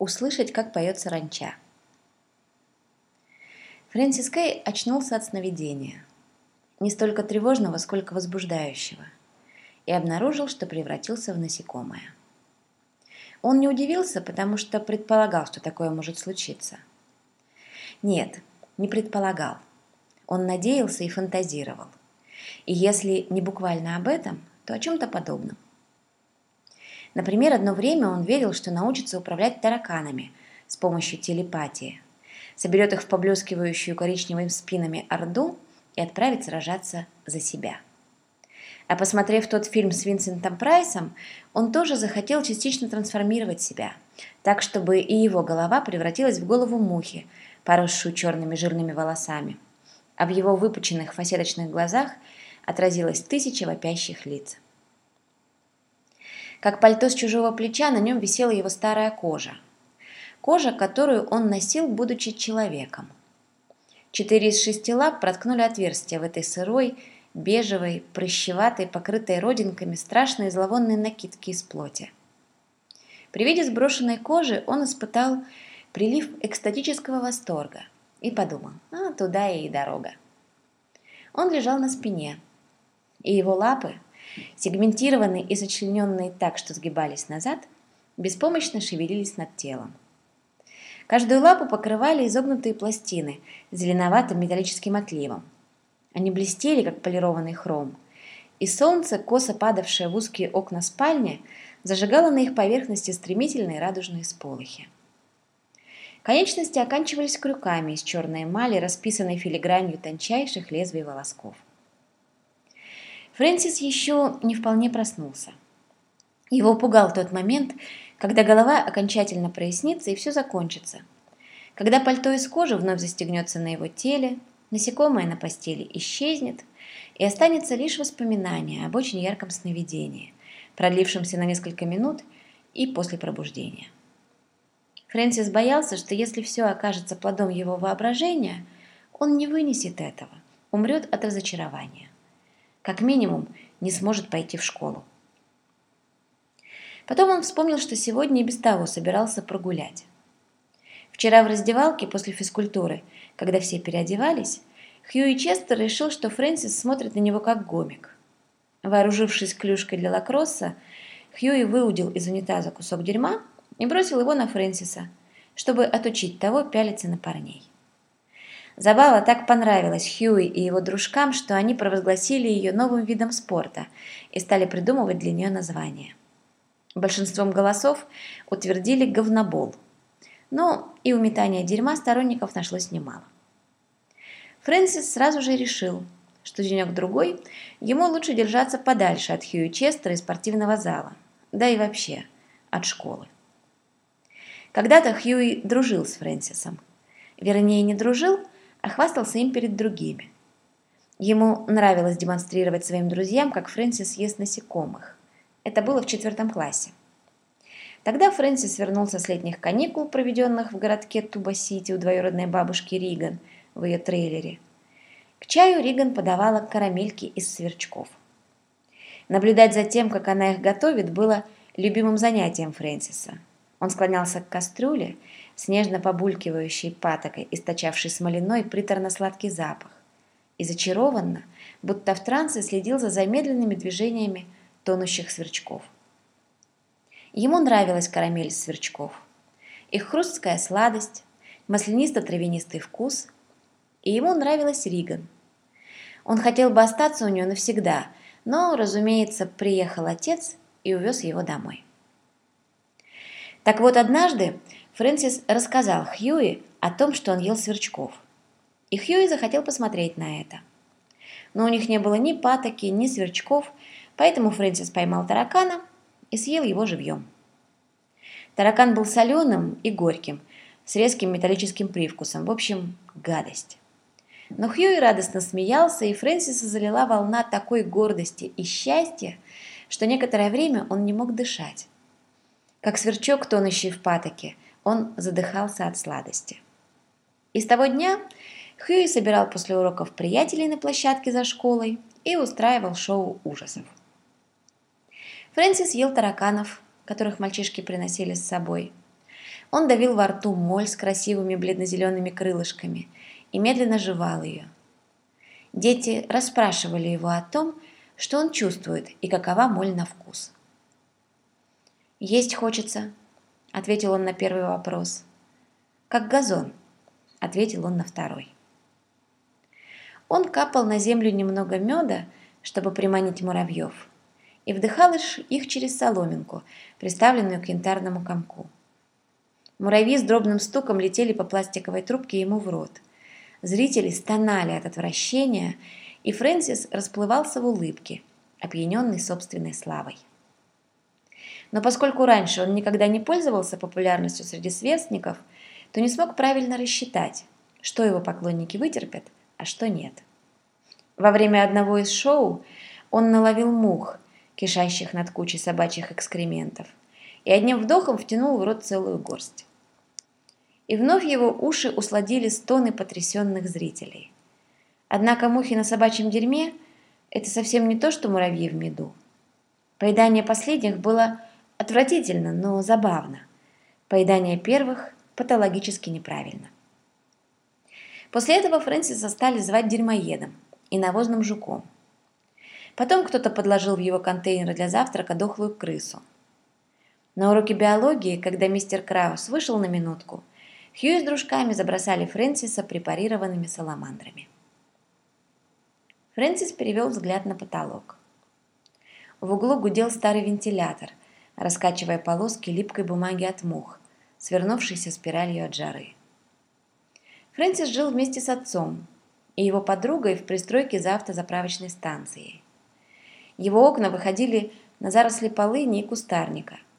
услышать, как поет саранча. Фрэнсис Кей очнулся от сновидения, не столько тревожного, сколько возбуждающего, и обнаружил, что превратился в насекомое. Он не удивился, потому что предполагал, что такое может случиться. Нет, не предполагал. Он надеялся и фантазировал. И если не буквально об этом, то о чем-то подобном. Например, одно время он верил, что научится управлять тараканами с помощью телепатии, соберет их в поблескивающую коричневыми спинами орду и отправит сражаться за себя. А посмотрев тот фильм с Винсентом Прайсом, он тоже захотел частично трансформировать себя, так, чтобы и его голова превратилась в голову мухи, поросшую черными жирными волосами, а в его выпученных фасеточных глазах отразилось тысяча вопящих лиц. Как пальто с чужого плеча на нем висела его старая кожа. Кожа, которую он носил, будучи человеком. Четыре из шести лап проткнули отверстия в этой сырой, бежевой, прыщеватой, покрытой родинками страшной зловонной накидки из плоти. При виде сброшенной кожи он испытал прилив экстатического восторга и подумал, а туда и дорога. Он лежал на спине, и его лапы, сегментированные и сочлененные так, что сгибались назад, беспомощно шевелились над телом. Каждую лапу покрывали изогнутые пластины с зеленоватым металлическим отливом. Они блестели, как полированный хром, и солнце, косо падавшее в узкие окна спальни, зажигало на их поверхности стремительные радужные сполохи. Конечности оканчивались крюками из черной эмали, расписанной филигранью тончайших лезвий волосков. Фрэнсис еще не вполне проснулся. Его пугал тот момент, когда голова окончательно прояснится и все закончится. Когда пальто из кожи вновь застегнется на его теле, насекомое на постели исчезнет, и останется лишь воспоминание об очень ярком сновидении, продлившемся на несколько минут и после пробуждения. Фрэнсис боялся, что если все окажется плодом его воображения, он не вынесет этого, умрет от разочарования как минимум, не сможет пойти в школу. Потом он вспомнил, что сегодня и без того собирался прогулять. Вчера в раздевалке после физкультуры, когда все переодевались, Хьюи Честер решил, что Фрэнсис смотрит на него как гомик. Вооружившись клюшкой для лакросса, Хьюи выудил из унитаза кусок дерьма и бросил его на Фрэнсиса, чтобы отучить того пялиться на парней. Забава так понравилась Хьюи и его дружкам, что они провозгласили ее новым видом спорта и стали придумывать для нее название. Большинством голосов утвердили говнобол. Но и у метания дерьма сторонников нашлось немало. Фрэнсис сразу же решил, что денек-другой ему лучше держаться подальше от Хьюи Честера и спортивного зала, да и вообще от школы. Когда-то Хьюи дружил с Фрэнсисом. Вернее, не дружил, а хвастался им перед другими. Ему нравилось демонстрировать своим друзьям, как Фрэнсис ест насекомых. Это было в четвертом классе. Тогда Фрэнсис вернулся с летних каникул, проведенных в городке Туба-Сити у двоюродной бабушки Риган в ее трейлере. К чаю Риган подавала карамельки из сверчков. Наблюдать за тем, как она их готовит, было любимым занятием Фрэнсиса. Он склонялся к кастрюле с нежно побулькивающей патокой, источавшей смоляной приторно-сладкий запах, и зачарованно, будто в трансе следил за замедленными движениями тонущих сверчков. Ему нравилась карамель из сверчков, их хрусткая сладость, маслянисто-травянистый вкус, и ему нравилась Риган. Он хотел бы остаться у нее навсегда, но, разумеется, приехал отец и увез его домой. Так вот, однажды Фрэнсис рассказал Хьюи о том, что он ел сверчков. И Хьюи захотел посмотреть на это. Но у них не было ни патоки, ни сверчков, поэтому Фрэнсис поймал таракана и съел его живьем. Таракан был соленым и горьким, с резким металлическим привкусом, в общем, гадость. Но Хьюи радостно смеялся, и Фрэнсиса залила волна такой гордости и счастья, что некоторое время он не мог дышать. Как сверчок, тонущий в патоке – он задыхался от сладости. И с того дня Хьюи собирал после уроков приятелей на площадке за школой и устраивал шоу ужасов. Фрэнсис ел тараканов, которых мальчишки приносили с собой. Он давил во рту моль с красивыми бледно-зелеными крылышками и медленно жевал ее. Дети расспрашивали его о том, что он чувствует и какова моль на вкус. «Есть хочется», — ответил он на первый вопрос. «Как газон», — ответил он на второй. Он капал на землю немного меда, чтобы приманить муравьев, и вдыхал их через соломинку, приставленную к янтарному комку. Муравьи с дробным стуком летели по пластиковой трубке ему в рот. Зрители стонали от отвращения, и Фрэнсис расплывался в улыбке, опьяненный собственной славой. Но поскольку раньше он никогда не пользовался популярностью среди сверстников, то не смог правильно рассчитать, что его поклонники вытерпят, а что нет. Во время одного из шоу он наловил мух, кишащих над кучей собачьих экскрементов, и одним вдохом втянул в рот целую горсть и вновь его уши усладили стоны потрясенных зрителей. Однако мухи на собачьем дерьме – это совсем не то, что муравьи в меду. Поедание последних было отвратительно, но забавно. Поедание первых патологически неправильно. После этого Фрэнсиса стали звать дерьмоедом и навозным жуком. Потом кто-то подложил в его контейнер для завтрака дохлую крысу. На уроке биологии, когда мистер Краус вышел на минутку, Хью с дружками забросали Фрэнсиса препарированными саламандрами. Фрэнсис перевел взгляд на потолок. В углу гудел старый вентилятор, раскачивая полоски липкой бумаги от мух, свернувшейся спиралью от жары. Фрэнсис жил вместе с отцом и его подругой в пристройке за автозаправочной станцией. Его окна выходили на заросли полыни и кустарника –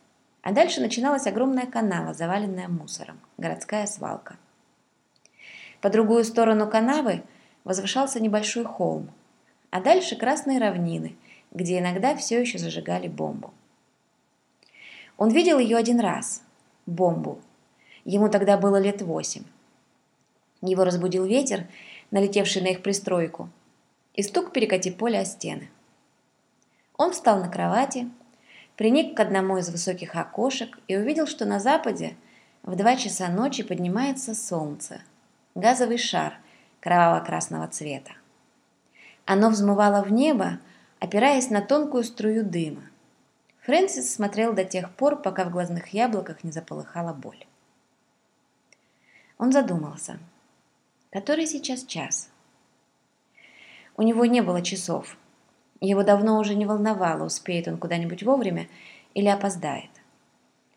а дальше начиналась огромная канава, заваленная мусором, городская свалка. По другую сторону канавы возвышался небольшой холм, а дальше красные равнины, где иногда все еще зажигали бомбу. Он видел ее один раз, бомбу. Ему тогда было лет восемь. Его разбудил ветер, налетевший на их пристройку, и стук перекати поля о стены. Он встал на кровати, приник к одному из высоких окошек и увидел, что на западе в два часа ночи поднимается солнце, газовый шар кроваво-красного цвета. Оно взмывало в небо, опираясь на тонкую струю дыма. Фрэнсис смотрел до тех пор, пока в глазных яблоках не заполыхала боль. Он задумался. Который сейчас час? У него не было часов, его давно уже не волновало, успеет он куда-нибудь вовремя или опоздает.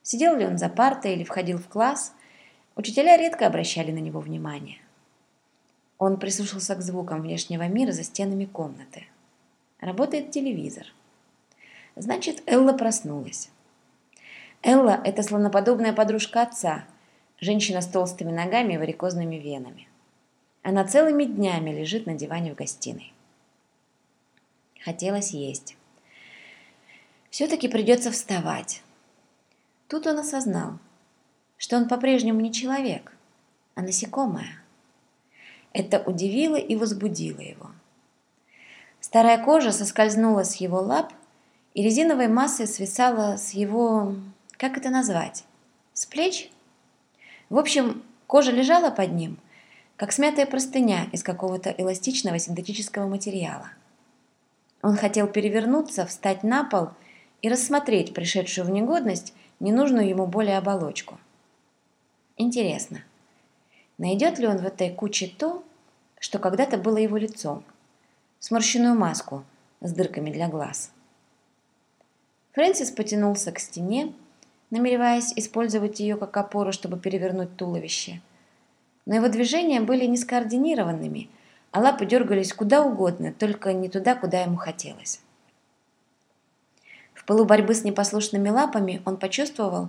Сидел ли он за партой или входил в класс, учителя редко обращали на него внимание. Он прислушался к звукам внешнего мира за стенами комнаты. Работает телевизор. Значит, Элла проснулась. Элла – это слоноподобная подружка отца, женщина с толстыми ногами и варикозными венами. Она целыми днями лежит на диване в гостиной. Хотелось есть. Все-таки придется вставать. Тут он осознал, что он по-прежнему не человек, а насекомое. Это удивило и возбудило его. Старая кожа соскользнула с его лап, и резиновой массой свисала с его... как это назвать? С плеч? В общем, кожа лежала под ним, как смятая простыня из какого-то эластичного синтетического материала – он хотел перевернуться, встать на пол и рассмотреть пришедшую в негодность ненужную ему более оболочку. Интересно, найдет ли он в этой куче то, что когда-то было его лицом, сморщенную маску с дырками для глаз. Фрэнсис потянулся к стене, намереваясь использовать ее как опору, чтобы перевернуть туловище. Но его движения были нескоординированными – а лапы дергались куда угодно, только не туда, куда ему хотелось. В пылу борьбы с непослушными лапами он почувствовал,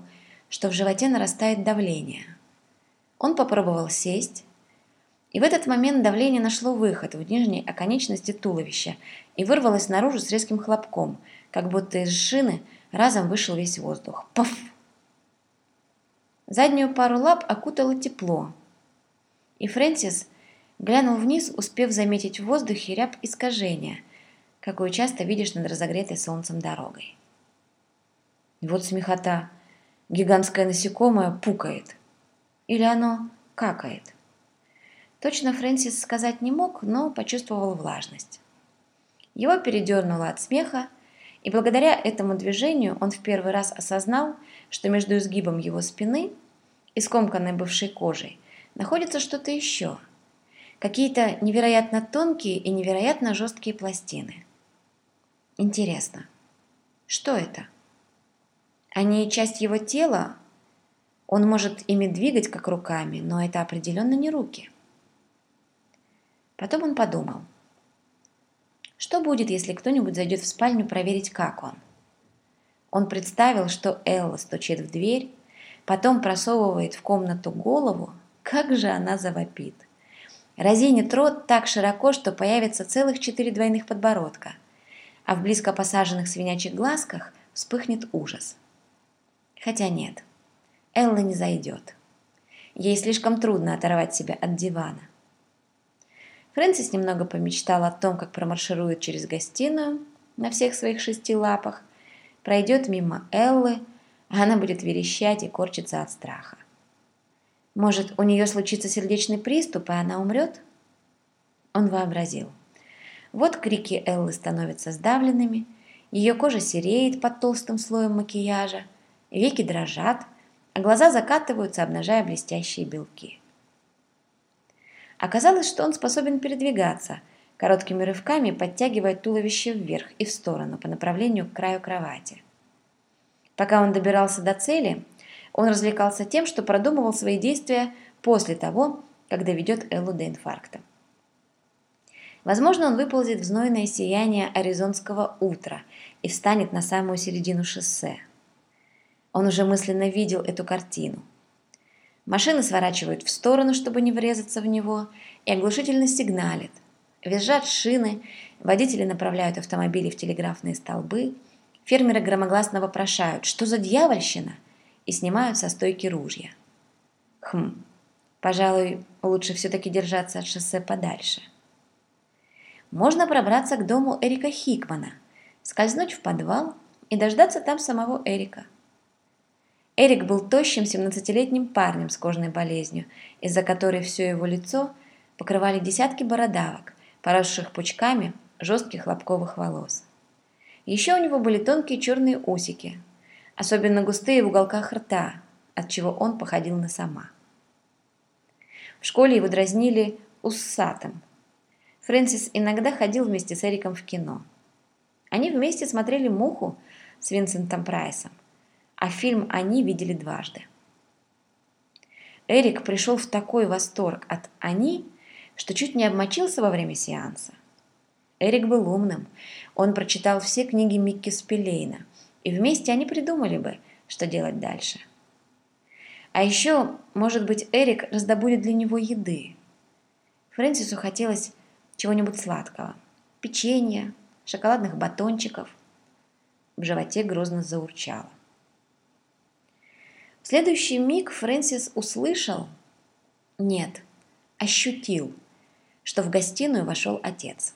что в животе нарастает давление. Он попробовал сесть, и в этот момент давление нашло выход в нижней оконечности туловища и вырвалось наружу с резким хлопком, как будто из шины разом вышел весь воздух. Паф! Заднюю пару лап окутало тепло, и Фрэнсис Глянул вниз, успев заметить в воздухе ряб искажения, какую часто видишь над разогретой солнцем дорогой. Вот смехота. Гигантское насекомое пукает. Или оно какает. Точно Фрэнсис сказать не мог, но почувствовал влажность. Его передернуло от смеха, и благодаря этому движению он в первый раз осознал, что между изгибом его спины и скомканной бывшей кожей находится что-то еще. Какие-то невероятно тонкие и невероятно жесткие пластины. Интересно, что это? Они часть его тела? Он может ими двигать, как руками, но это определенно не руки. Потом он подумал, что будет, если кто-нибудь зайдет в спальню проверить, как он? Он представил, что Элла стучит в дверь, потом просовывает в комнату голову, как же она завопит. Разинит рот так широко, что появится целых четыре двойных подбородка, а в близко посаженных свинячьих глазках вспыхнет ужас. Хотя нет, Элла не зайдет. Ей слишком трудно оторвать себя от дивана. Фрэнсис немного помечтал о том, как промарширует через гостиную на всех своих шести лапах, пройдет мимо Эллы, а она будет верещать и корчиться от страха. Может, у нее случится сердечный приступ, и она умрет? Он вообразил. Вот крики Эллы становятся сдавленными, ее кожа сереет под толстым слоем макияжа, веки дрожат, а глаза закатываются, обнажая блестящие белки. Оказалось, что он способен передвигаться, короткими рывками подтягивая туловище вверх и в сторону по направлению к краю кровати. Пока он добирался до цели, он развлекался тем, что продумывал свои действия после того, как доведет Эллу до инфаркта. Возможно, он выползет в знойное сияние аризонского утра и встанет на самую середину шоссе. Он уже мысленно видел эту картину – Машины сворачивают в сторону, чтобы не врезаться в него, и оглушительно сигналят. Визжат шины, водители направляют автомобили в телеграфные столбы, фермеры громогласно вопрошают «Что за дьявольщина?» и снимают со стойки ружья. Хм, пожалуй, лучше все-таки держаться от шоссе подальше. Можно пробраться к дому Эрика Хикмана, скользнуть в подвал и дождаться там самого Эрика – Эрик был тощим 17-летним парнем с кожной болезнью, из-за которой все его лицо покрывали десятки бородавок, поросших пучками жестких лобковых волос. Еще у него были тонкие черные усики, особенно густые в уголках рта, от чего он походил на сама. В школе его дразнили уссатым. Фрэнсис иногда ходил вместе с Эриком в кино. Они вместе смотрели «Муху» с Винсентом Прайсом а фильм они видели дважды. Эрик пришел в такой восторг от «они», что чуть не обмочился во время сеанса. Эрик был умным. Он прочитал все книги Микки Спилейна, и вместе они придумали бы, что делать дальше. А еще, может быть, Эрик раздобудет для него еды. Фрэнсису хотелось чего-нибудь сладкого. Печенья, шоколадных батончиков. В животе грозно заурчало. В следующий миг Фрэнсис услышал, нет, ощутил, что в гостиную вошел отец.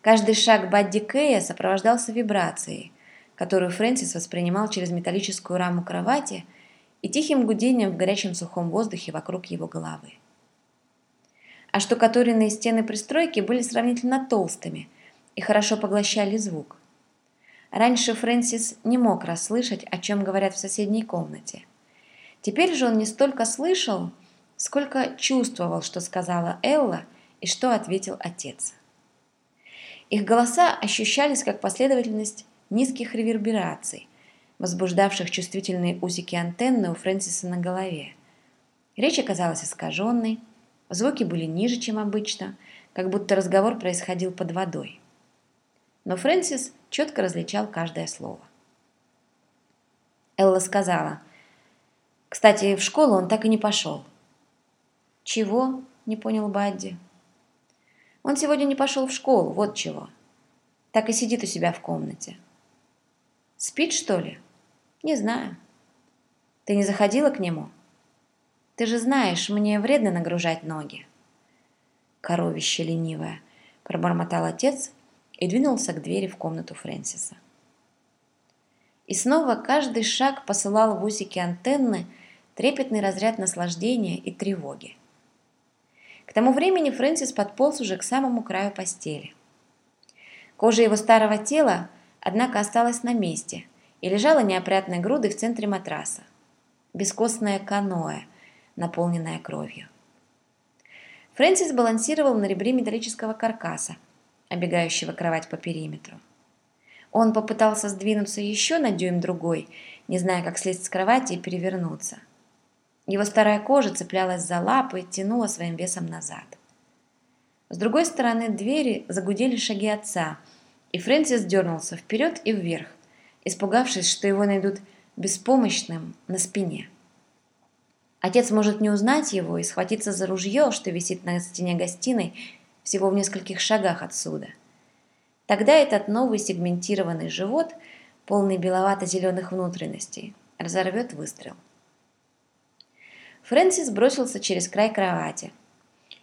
Каждый шаг Бадди Кэя сопровождался вибрацией, которую Фрэнсис воспринимал через металлическую раму кровати и тихим гудением в горячем сухом воздухе вокруг его головы. А штукатуренные стены пристройки были сравнительно толстыми и хорошо поглощали звук – Раньше Фрэнсис не мог расслышать, о чем говорят в соседней комнате. Теперь же он не столько слышал, сколько чувствовал, что сказала Элла и что ответил отец. Их голоса ощущались как последовательность низких ревербераций, возбуждавших чувствительные усики антенны у Фрэнсиса на голове. Речь оказалась искаженной, звуки были ниже, чем обычно, как будто разговор происходил под водой но Фрэнсис четко различал каждое слово. Элла сказала, «Кстати, в школу он так и не пошел». «Чего?» – не понял Бадди. «Он сегодня не пошел в школу, вот чего. Так и сидит у себя в комнате». «Спит, что ли?» «Не знаю». «Ты не заходила к нему?» «Ты же знаешь, мне вредно нагружать ноги». «Коровище ленивое», – пробормотал отец – и двинулся к двери в комнату Фрэнсиса. И снова каждый шаг посылал в усики антенны трепетный разряд наслаждения и тревоги. К тому времени Фрэнсис подполз уже к самому краю постели. Кожа его старого тела, однако, осталась на месте и лежала неопрятной грудой в центре матраса. Бескостное каноэ, наполненное кровью. Фрэнсис балансировал на ребре металлического каркаса, обегающего кровать по периметру. Он попытался сдвинуться еще на дюйм другой, не зная, как слезть с кровати и перевернуться. Его старая кожа цеплялась за лапы и тянула своим весом назад. С другой стороны двери загудели шаги отца, и Фрэнсис дернулся вперед и вверх, испугавшись, что его найдут беспомощным на спине. Отец может не узнать его и схватиться за ружье, что висит на стене гостиной всего в нескольких шагах отсюда – Тогда этот новый сегментированный живот, полный беловато-зеленых внутренностей, разорвет выстрел. Фрэнсис бросился через край кровати,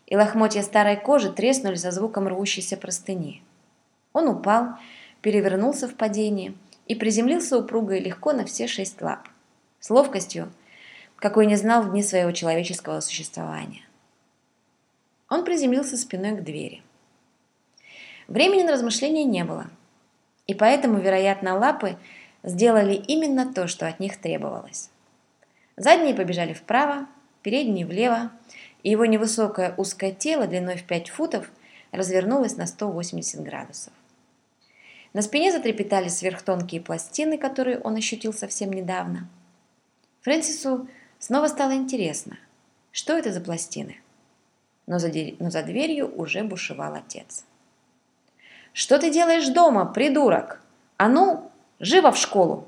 и лохмотья старой кожи треснули за звуком рвущейся простыни. Он упал, перевернулся в падении и приземлился упруго и легко на все шесть лап, с ловкостью, какой не знал в дни своего человеческого существования. Он приземлился спиной к двери – Времени на размышления не было, и поэтому, вероятно, лапы сделали именно то, что от них требовалось. Задние побежали вправо, передние влево, и его невысокое узкое тело длиной в 5 футов развернулось на 180 градусов. На спине затрепетали сверхтонкие пластины, которые он ощутил совсем недавно. Фрэнсису снова стало интересно, что это за пластины. Но за, но за дверью уже бушевал отец. «Что ты делаешь дома, придурок? А ну, живо в школу!»